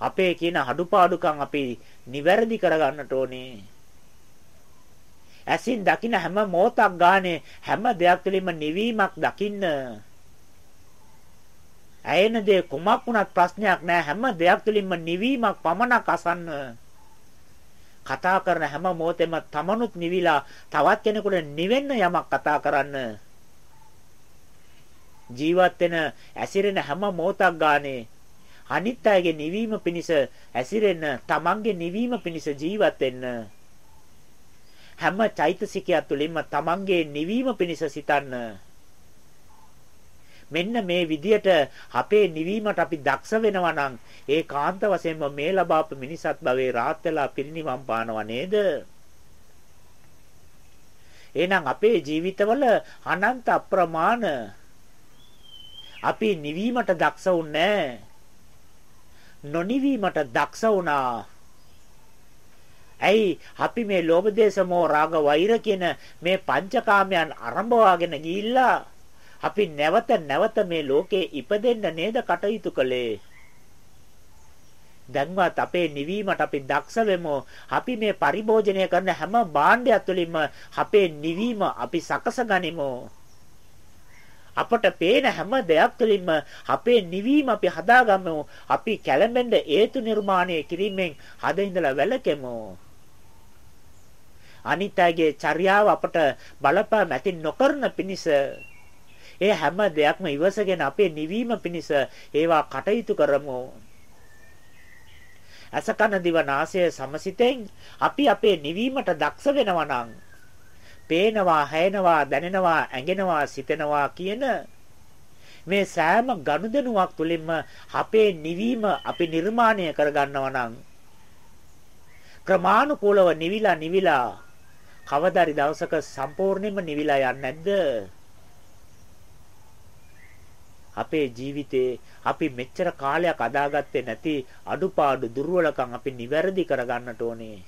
අපේ කියන අඩුපාඩුකම් අපි නිවැරදි කරගන්නට ඕනේ. ඇසින් දකින හැම මොහොතක් ගානේ හැම දෙයක් තුළින්ම නිවීමක් දකින්න. ඇයෙන දේ කුමක් වුණත් ප්‍රශ්නයක් නෑ හැම දෙයක් තුළින්ම නිවීමක් පමණක් අසන්න. කතා කරන හැම මොහොතෙම තමනුත් නිවිලා තවත් කෙනෙකුට නිවෙන්න යමක් කතා කරන්න. ජීවත් වෙන ඇසිරෙන හැම මොහොතක් ගානේ අනිත් අයගේ නිවීම පිණිස ඇසිරෙන්න තමන්ගේ නිවීම පිණිස ජීවත් වෙන්න හැම චෛතසිකයක් තුළින්ම තමන්ගේ නිවීම පිණිස සිතන්න මෙන්න මේ විදියට අපේ නිවීමට අපි දක්ෂ වෙනවා නම් ඒ කාන්ත වශයෙන්ම මේ ලබාපු මිනිසත් භවයේ රාත් වෙලා පිරිනිවන් පානවා නේද? එහෙනම් අපේ ජීවිතවල අනන්ත අප්‍රමාණ අපි නිවීමට දක්ෂ වුණේ නොනිවීමට දක්ෂ වුණා. ඇයි අපි මේ ලෝභ දේශ මොහ රාග වෛර කියන මේ පංචකාමයන් අරඹවාගෙන ගිහිල්ලා අපි නැවත නැවත මේ ලෝකේ ඉපදෙන්න නේද කටයුතු කළේ දැන්වත් අපේ නිවීමට අපි දක්ෂ වෙමු. අපි මේ පරිභෝජනය කරන හැම භාණ්ඩයක් තුළින්ම අපේ නිවීම අපි සකස ගනිමු. අපට පේන හැම දෙයක් තුළින්ම අපේ නිවීම අපි හදාගමු. අපි කැළඹෙන්න හේතු නිර්මාණය කිරීමෙන් අද ඉඳලා වැළකෙමු. අනිත් අයගේ චර්යාව අපට බලපෑම් ඇති නොකරන පිණිස ඒ හැම දෙයක්ම ඉවසගෙන අපේ නිවීම පිණිස ඒවා කටයුතු කරමු. අසකන දිව නාසය සමසිතෙන් අපි අපේ නිවීමට දක්ෂ වෙනවා නම් පේනවා, හැයනවා, දැනෙනවා, ඇඟෙනවා, සිතෙනවා කියන මේ සෑම ගනුදෙනුවක් තුළින්ම අපේ නිවීම අපි නිර්මාණය කරගන්නවා නම් ක්‍රමානුකූලව නිවිලා නිවිලා කවදාරි දවසක සම්පූර්ණයෙන්ම නිවිලා යන්නේ නැද්ද? අපේ ජීවිතේ අපි මෙච්චර කාලයක් අදාගත්තේ නැති අඩුපාඩු දුර්වලකම් අපි නිවැරදි කරගන්නට ඕනේ.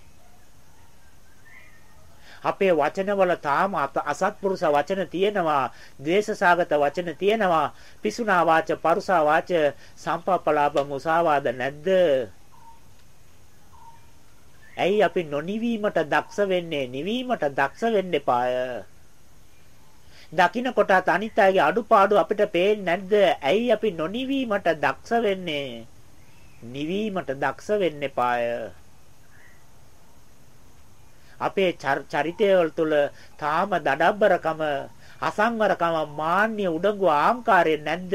අපේ වචනවල තාම අසත්පුරුෂ වචන තියෙනවා, ද්වේෂසාගත වචන තියෙනවා, පිසුනා වාච, පරුසා වාච, සම්පප්පලාප මුසාවාද නැද්ද? ඇයි අපි නොනිවීමට දක්ෂ වෙන්නේ? නිවීමට දක්ෂ වෙන්න එපාය. දකින්න කොටත් අනිත් අයගේ අඩුපාඩු අපිට පේන්නේ නැද්ද? ඇයි අපි නොනිවීමට දක්ෂ වෙන්නේ? නිවීමට දක්ෂ වෙන්න එපාය. අපේ චරිතය තුළ තාම දඩබ්බරකම අසංවරකම මාන්‍ය උඩඟු ආංකාරය නැද්ද?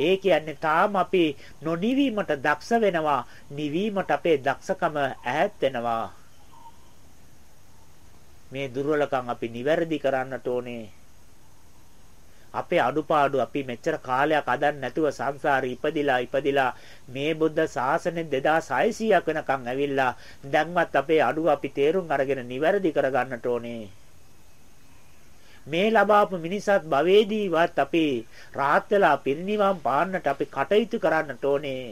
ඒ කියන්නේ තාම අපි නොනිවීමට දක්ෂ වෙනවා නිවීමට අපේ දක්ෂකම ඈත් වෙනවා. මේ දුර්වලකම් අපි නිවැරදි කරන්නට ඕනේ. අපේ අඩුපාඩු අපි මෙච්චර කාලයක් අදන් නැතුව සංසාරේ ඉපදිලා ඉපදිලා මේ බුද්ධ ශාසනය 2600ක් වෙනකන් ඇවිල්ලා දැන්වත් අපේ අඩුව අපි තේරුම් අරගෙන නිවැරදි කරගන්නට ඕනේ. මේ ලබාපු මිනිසත් භවේදීවත් අපි රාහත් වෙලා පිරිනිවන් පාන්නට අපි කටයුතු කරන්නට ඕනේ.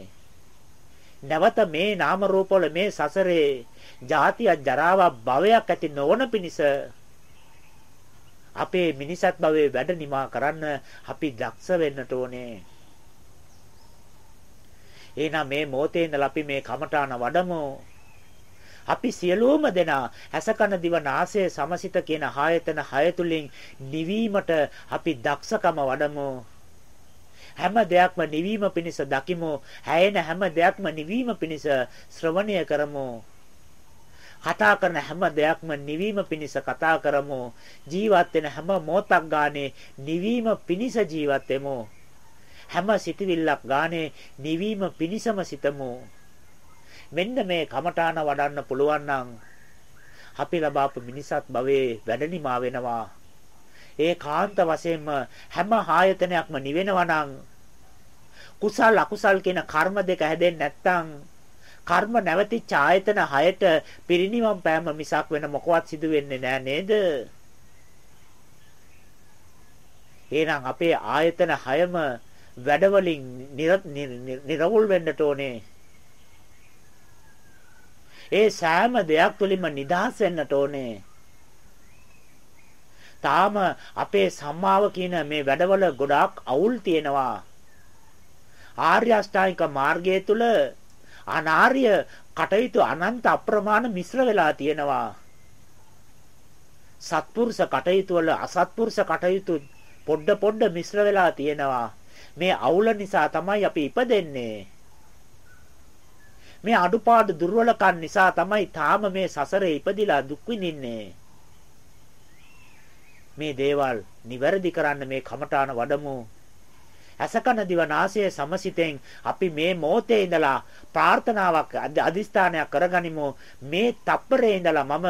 නැවත මේ නාම රූපවල මේ සසරේ ජාතිය ජරාවක් භවයක් ඇති නොවන පිණිස අපේ මිනිසත් භවයේ වැඩ නිමා කරන්න අපි දක්ෂ වෙන්නට ඕනේ. එහෙනම් මේ මොහොතේ ඉඳලා අපි මේ කමඨාන වඩමු. අපි සියලුම දෙනා ඇසකන දිව නාසය සමසිත කියන ආයතන හය තුලින් නිවීමට අපි දක්ෂකම වඩමු. හැම දෙයක්ම නිවීම පිණිස දකිමු. හැයෙන හැම දෙයක්ම නිවීම පිණිස ශ්‍රවණය කරමු. කතා කරන හැම දෙයක්ම නිවීම පිණිස කතා කරමු. ජීවත් වෙන හැම මොහොතක් ගානේ නිවීම පිණිස ජීවත් වෙමු. හැම සිතවිල්ලක් ගානේ නිවීම පිණිසම සිතමු. මෙන්න මේ කමඨාන වඩන්න පුළුවන් නම් අපි ලබාපු මිනිසත් භවයේ වැඩනිමා වෙනවා. ඒ කාන්ත වශයෙන්ම හැම ආයතනයක්ම නිවෙනවා නම් කුසල් අකුසල් කියන කර්ම දෙක හැදෙන්නේ නැත්නම් කර්ම නැවතිච්ච ආයතන 6ට පිරිණිවන් පෑම මිසක් වෙන මොකවත් සිදු වෙන්නේ නෑ නේද? එහෙනම් අපේ ආයතන 6ම වැඩවලින් නිරවුල් වෙන්නට ඕනේ. ඒ සෑම දෙයක් තුළින්ම නිදහස් වෙන්නට ඕනේ. තාම අපේ සම්මාව කියන මේ වැඩවල ගොඩාක් අවුල් තියෙනවා. ආර්ය අෂ්ටාංගික මාර්ගය තුල අනාර්ය කටයුතු අනන්ත අප්‍රමාණ මිශ්‍ර වෙලා තියෙනවා. සත්පුරුෂ කටයුතු වල අසත්පුරුෂ කටයුතු පොඩ පොඩ මිශ්‍ර වෙලා තියෙනවා. මේ අවුල නිසා තමයි අපි ඉපදෙන්නේ. මේ අඩුපාඩු දුර්වලකම් නිසා තමයි තාම මේ සසරේ ඉපදිලා දුක් විඳින්නේ. මේ දේවල් නිවැරදි කරන්න මේ කමඨාන වඩමු. අසකන දිවනාසය සමසිතෙන් අපි මේ මොහොතේ ඉඳලා ප්‍රාර්ථනාවක් අදිස්ථානයක් කරගනිමු. මේ තප්පරේ ඉඳලා මම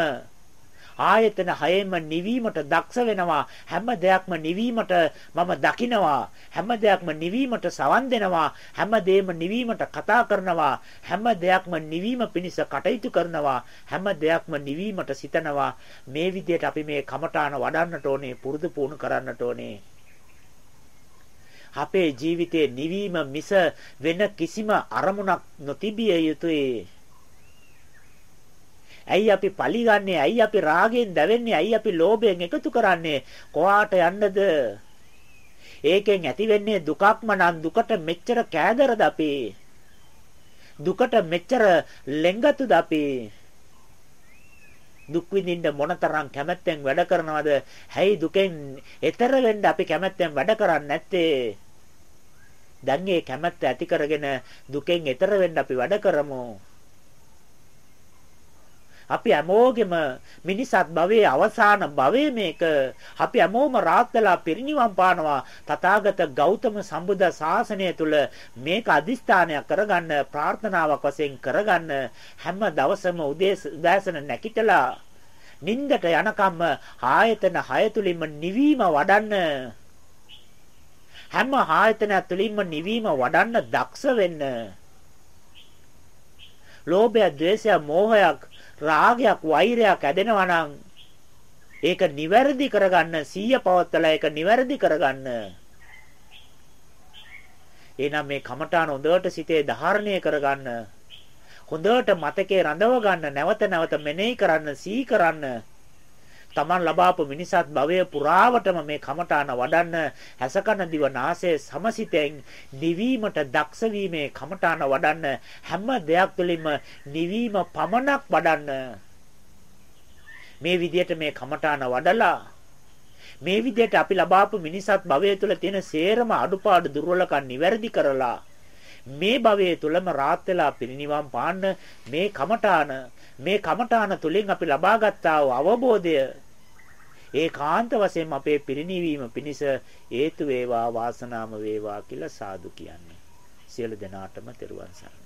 ආයතන හයෙම නිවීමට දක්ෂ වෙනවා. හැම දෙයක්ම නිවීමට මම දකිනවා. හැම දෙයක්ම නිවීමට සවන් දෙනවා. හැම දෙයක්ම නිවීමට කතා කරනවා. හැම දෙයක්ම නිවීම පිණිස කටයුතු කරනවා. හැම දෙයක්ම නිවීමට සිතනවා. මේ විදිහට අපි මේ කමඨාන වඩන්නට ඕනේ පුරුදු පුහුණු කරන්නට ඕනේ. අපේ ජීවිතයේ නිවීම මිස වෙන කිසිම අරමුණක් නොතිබිය යුතුයි ඇයි අපි පලි ගන්නෙ? ඇයි අපි රාගයෙන් දැවෙන්නේ? ඇයි අපි ලෝභයෙන් එකතු කරන්නේ? කොහාට යන්නද? ඒකෙන් ඇති වෙන්නේ දුකක්ම නම් දුකට මෙච්චර කෑදරද අපි? දුකට මෙච්චර ලෙංගතුද අපි? දුක් විඳින්න මොනතරම් කැමැත්තෙන් වැඩ කරනවද? හැයි දුකෙන් එතර වෙන්න අපි කැමැත්තෙන් වැඩ කරන්නේ නැත්තේ? දැන් මේ කැමැත්ත ඇති කරගෙන දුකෙන් එතර වෙන්න අපි වැඩ කරමු. අපි හැමෝගෙම මිනිසත් භවයේ අවසාන භවයේ මේක. අපි හැමෝම රාත් වෙලා පිරිනිවන් පානවා. තථාගත ගෞතම සම්බුද්ධ ශාසනය තුල මේක අදිස්ථානයක් කරගන්න ප්‍රාර්ථනාවක් වශයෙන් කරගන්න හැම දවසම උදෑසන නැකිටලා නින්දට යනකම් ආයතන 6 තුලින්ම නිවීම වඩන්න. හැම ආයතනයක් තුලින්ම නිවීම වඩන්න දක්ෂ වෙන්න. ලෝභය, ද්වේෂය, මෝහයක් රාගයක් වෛරයක් ඇදෙනවා නම් ඒක නිවැරදි කරගන්න සීය පවත්තලා ඒක නිවැරදි කරගන්න. එහෙනම් මේ කමඨාන හොඳට සිතේ ධාරණය කරගන්න හොඳට මතකේ රඳව ගන්න නැවත නැවත මෙනෙහි කරන්න සී කරන්න Taman ලබාපු මිනිසත් භවය පුරාවටම මේ කමඨාන වඩන්න හැසකන දිව නාසය සමසිතෙන් නිවීමට දක්ෂ වීමේ කමඨාන වඩන්න හැම දෙයක් තුළින්ම නිවීම පමණක් වඩන්න. මේ විදිහට මේ කමඨාන වඩලා මේ විදිහට අපි ලබාපු මිනිසත් භවය තුළ තියෙන සේරම අඩුපාඩු දුර්වලකම් නිවැරදි කරලා මේ භවයේ තුලම රාත් වෙලා පිරිනිවන් පාන්න මේ කමඨාන මේ කමඨාන තුලින් අපි ලබාගත්තා වූ අවබෝධය ඒකාන්ත වශයෙන් අපේ පිරිණිවීම පිණිස හේතු වේවා වාසනාම වේවා කියලා සාදු කියන්නේ. සියලු දෙනාටම තෙරුවන් සරණයි.